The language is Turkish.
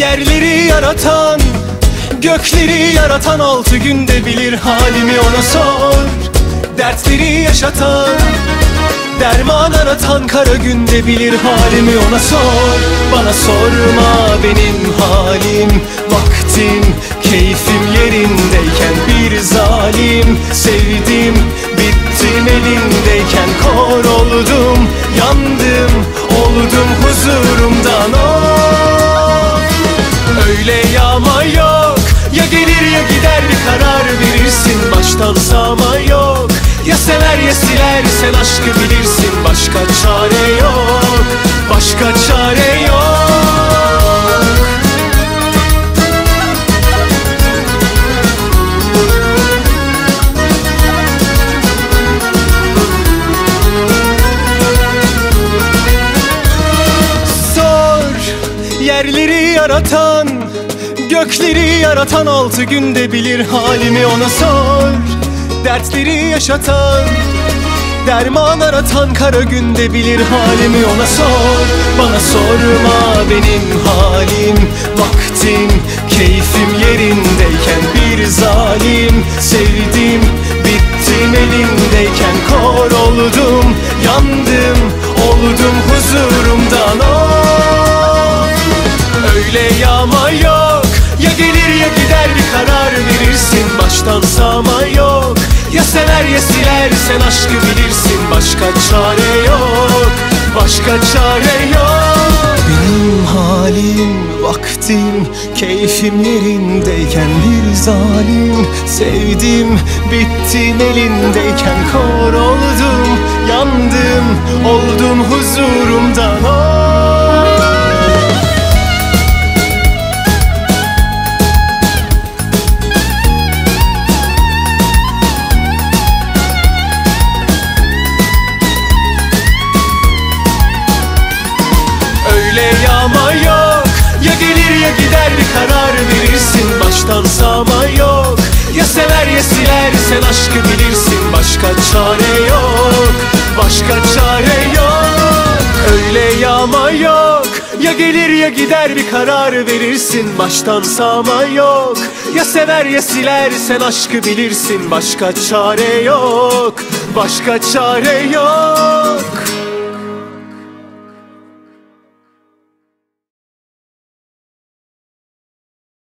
Yerleri yaratan Gökleri yaratan altı günde bilir halimi ona sor. Dertleri yaşatan Derman aratan kara günde bilir halimi ona sor. Bana sorma benim halim Vaktim keyfim yerindeyken bir zalim. Sevdim bittim elindeyken kor Yağma yok. Ya gelir ya gider bir karar verirsin. Baştan sağma yok. Ya sever ya siler sen aşkı bilirsin. Başka çare yok. Başka çare yok. Yerleri yaratan Gökleri yaratan altı günde bilir halimi ona sor. Dertleri yaşatan Derman aratan kara günde bilir halimi ona sor. Bana sorma benim halim Vaktim keyfim yerindeyken bir zalim. Sevdim bittim elindeyken kor oldum Yandım Ya sever ya siler sen aşkı bilirsin. Başka çare yok Başka çare yok. Benim halim, vaktim, keyfim yerindeyken bir zalim. Sevdim, bittim elindeyken kor oldum Yandım, oldum huzurumdan. Oh. Gider bir karar verirsin. Baştan sağma yok. Ya sever ya siler sen aşkı bilirsin. Başka çare yok. Başka çare yok. Öyle yağma yok. Ya gelir ya gider bir karar verirsin. Baştan sağma yok. Ya sever ya siler sen aşkı bilirsin. Başka çare yok. Başka çare yok